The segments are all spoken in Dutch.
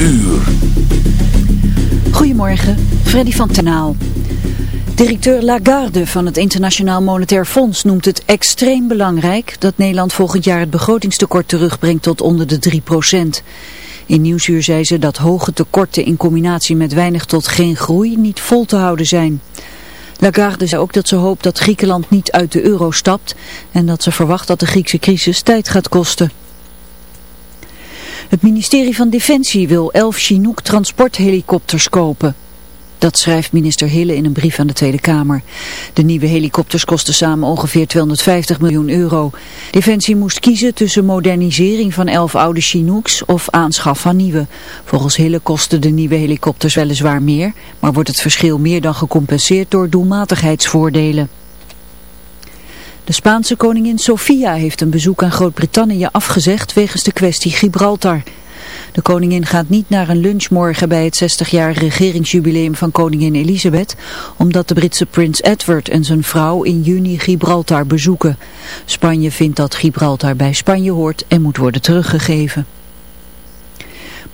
uur. Goedemorgen, Freddy van Tenaal. Directeur Lagarde van het Internationaal Monetair Fonds noemt het extreem belangrijk dat Nederland volgend jaar het begrotingstekort terugbrengt tot onder de 3% In Nieuwsuur zei ze dat hoge tekorten in combinatie met weinig tot geen groei niet vol te houden zijn. Lagarde zei ook dat ze hoopt dat Griekenland niet uit de euro stapt en dat ze verwacht dat de Griekse crisis tijd gaat kosten. Het ministerie van Defensie wil 11 Chinook transporthelikopters kopen. Dat schrijft minister Hille in een brief aan de Tweede Kamer. De nieuwe helikopters kosten samen ongeveer 250 miljoen euro. Defensie moest kiezen tussen modernisering van 11 oude Chinooks of aanschaf van nieuwe. Volgens Hille kosten de nieuwe helikopters weliswaar meer, maar wordt het verschil meer dan gecompenseerd door doelmatigheidsvoordelen. De Spaanse koningin Sofia heeft een bezoek aan Groot-Brittannië afgezegd wegens de kwestie Gibraltar. De koningin gaat niet naar een lunch morgen bij het 60-jarige regeringsjubileum van koningin Elisabeth, omdat de Britse prins Edward en zijn vrouw in juni Gibraltar bezoeken. Spanje vindt dat Gibraltar bij Spanje hoort en moet worden teruggegeven.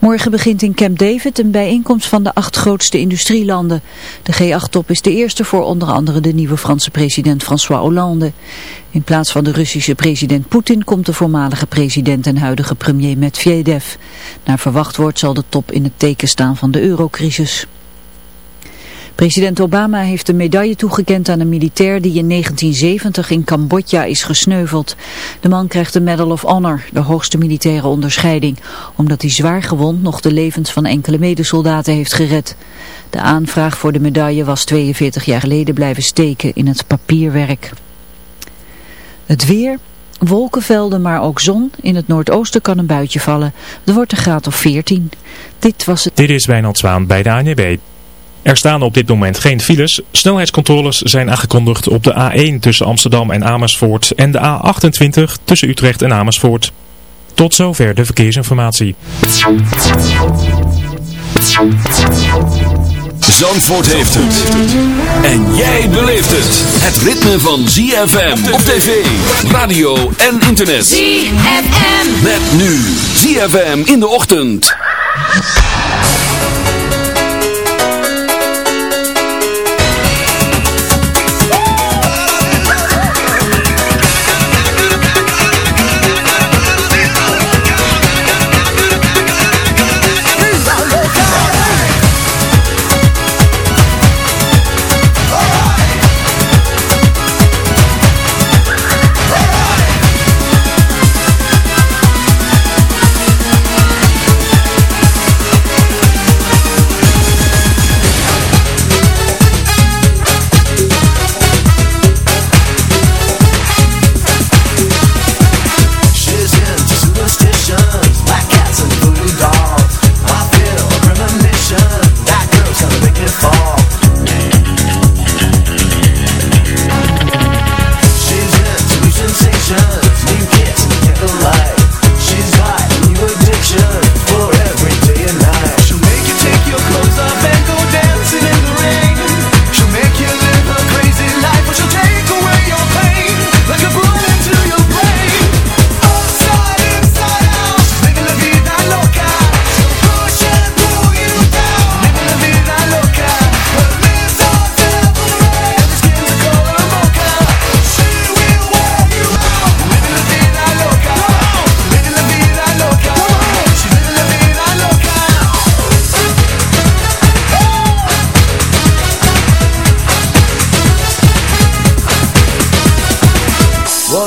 Morgen begint in Camp David een bijeenkomst van de acht grootste industrielanden. De G8-top is de eerste voor onder andere de nieuwe Franse president François Hollande. In plaats van de Russische president Poetin komt de voormalige president en huidige premier Medvedev. Naar verwacht wordt zal de top in het teken staan van de eurocrisis. President Obama heeft een medaille toegekend aan een militair die in 1970 in Cambodja is gesneuveld. De man krijgt de Medal of Honor, de hoogste militaire onderscheiding, omdat hij zwaar gewond nog de levens van enkele medesoldaten heeft gered. De aanvraag voor de medaille was 42 jaar geleden blijven steken in het papierwerk. Het weer... Wolkenvelden, maar ook zon. In het noordoosten kan een buitje vallen. Er wordt een graad of 14. Dit was het... Dit is Wijnald Zwaan bij de ANB. Er staan op dit moment geen files. Snelheidscontroles zijn aangekondigd op de A1 tussen Amsterdam en Amersfoort en de A28 tussen Utrecht en Amersfoort. Tot zover de verkeersinformatie. Zandvoort heeft het. En jij beleeft het. Het ritme van ZFM op tv, radio en internet. ZFM. Met nu ZFM in de ochtend.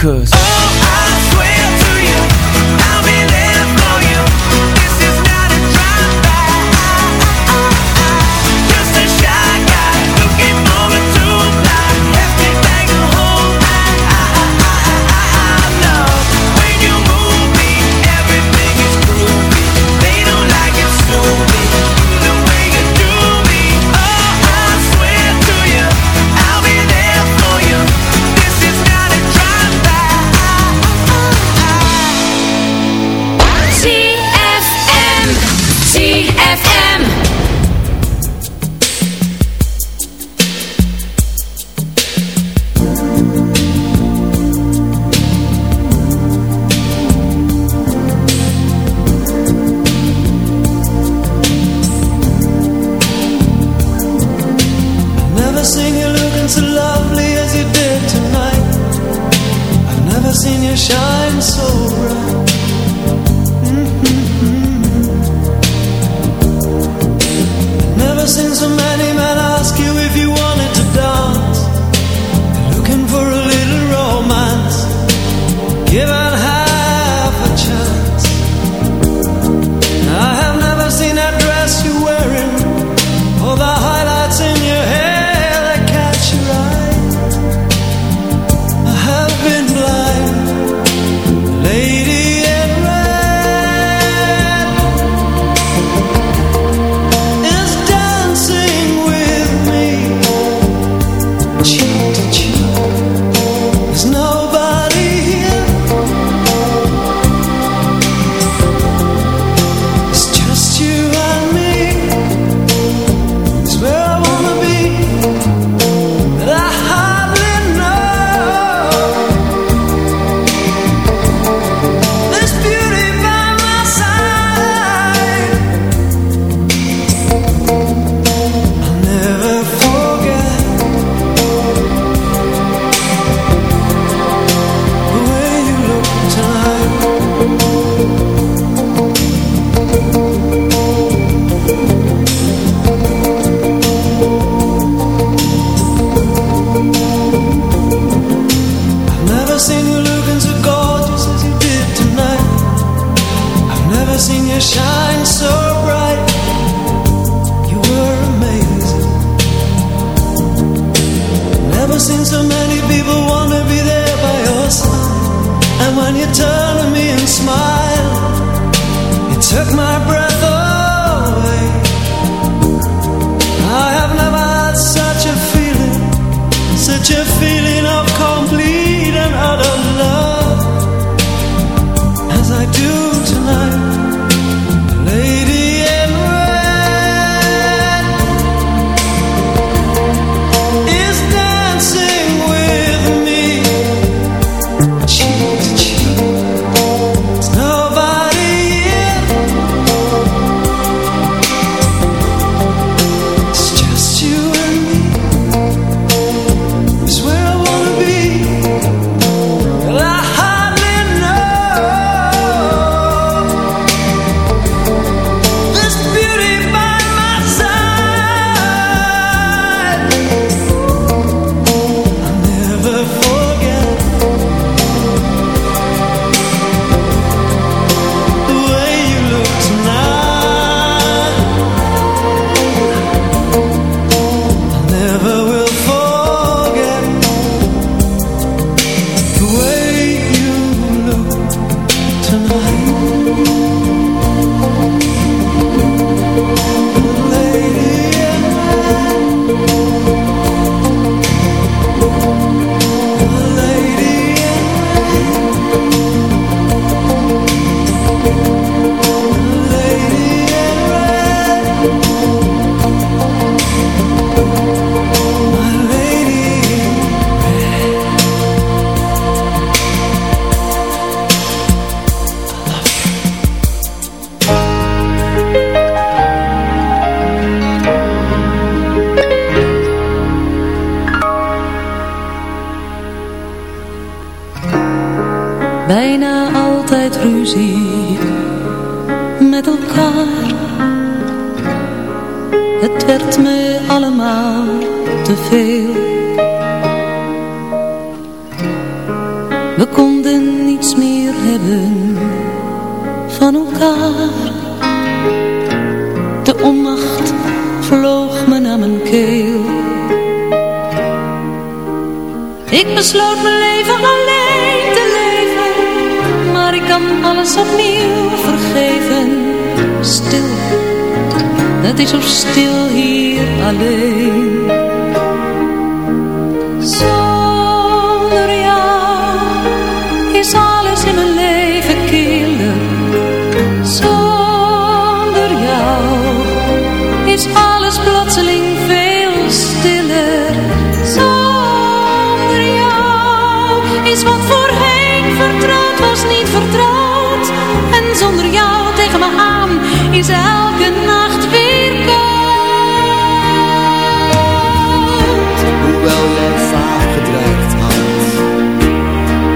Cause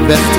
weg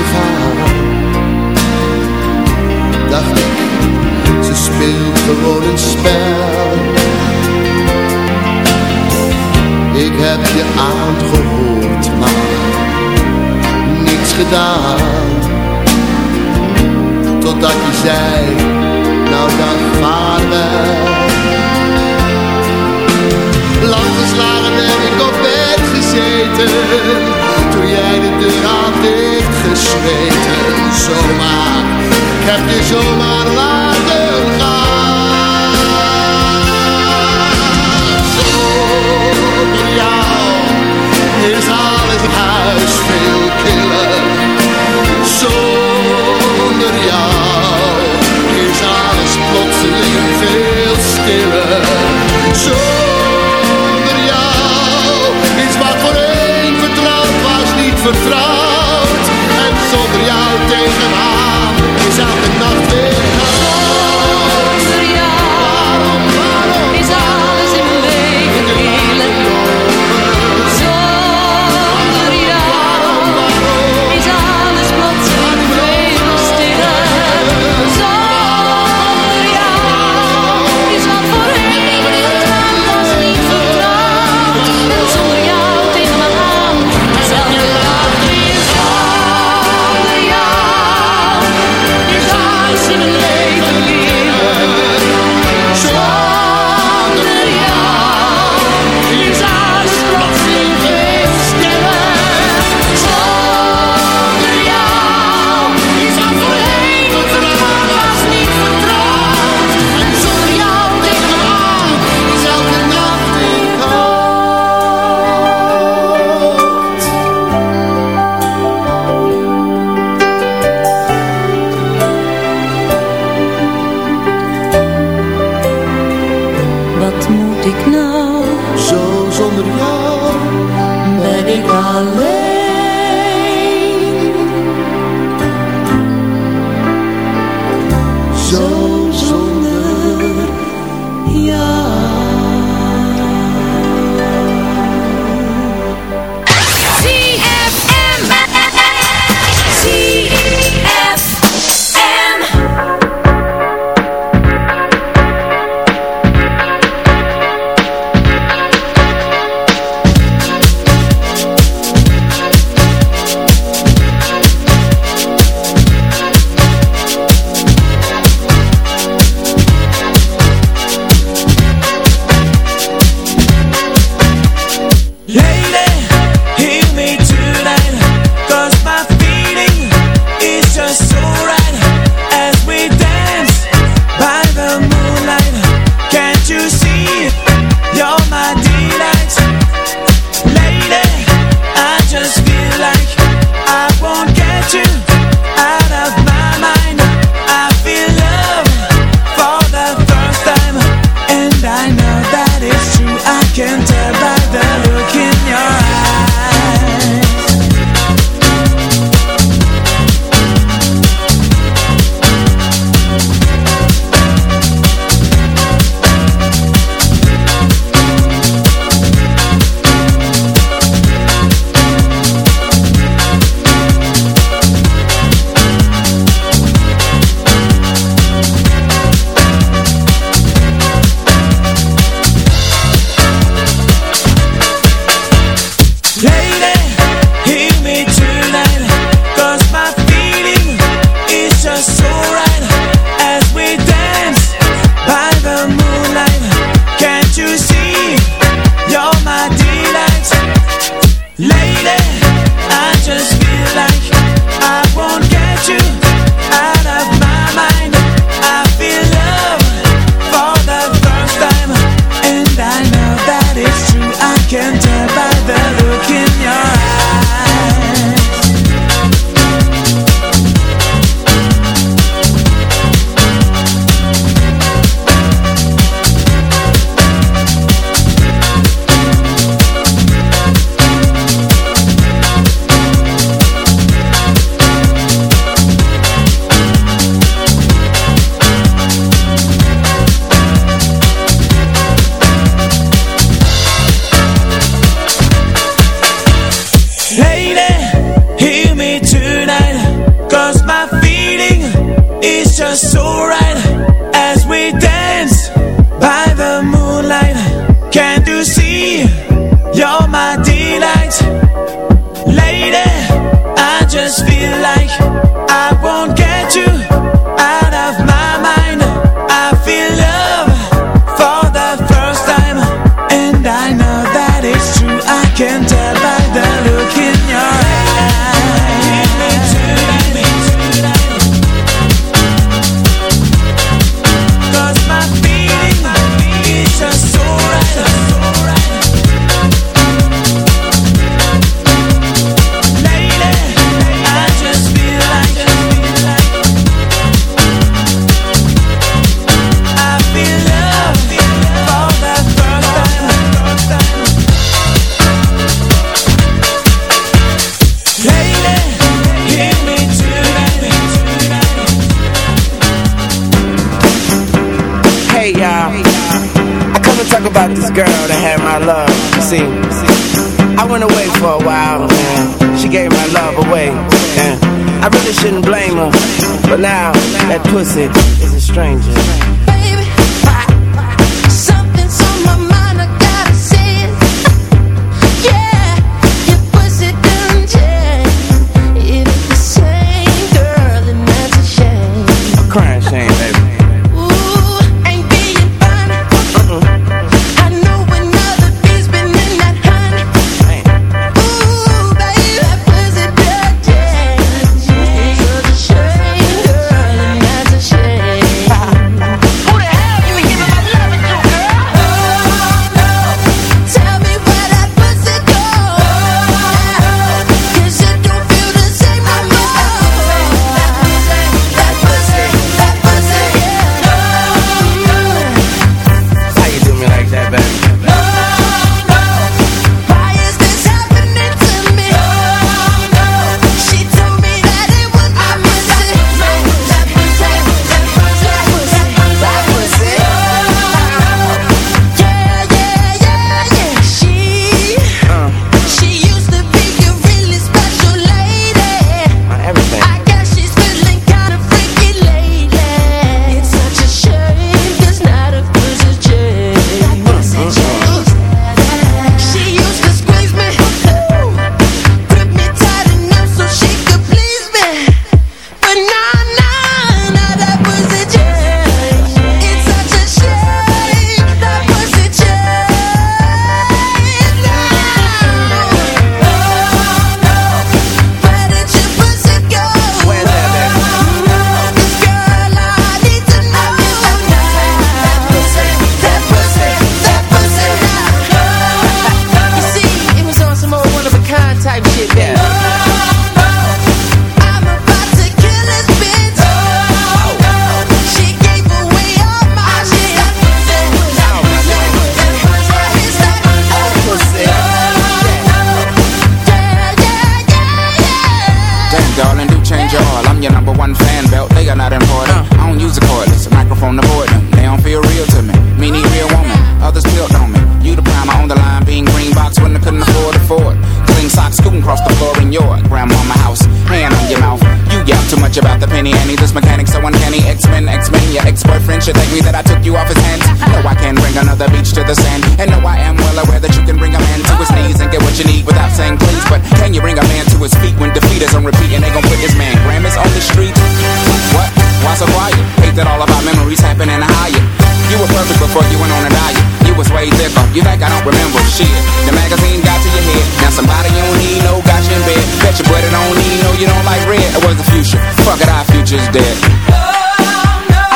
I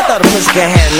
thought a pussycat had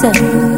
So.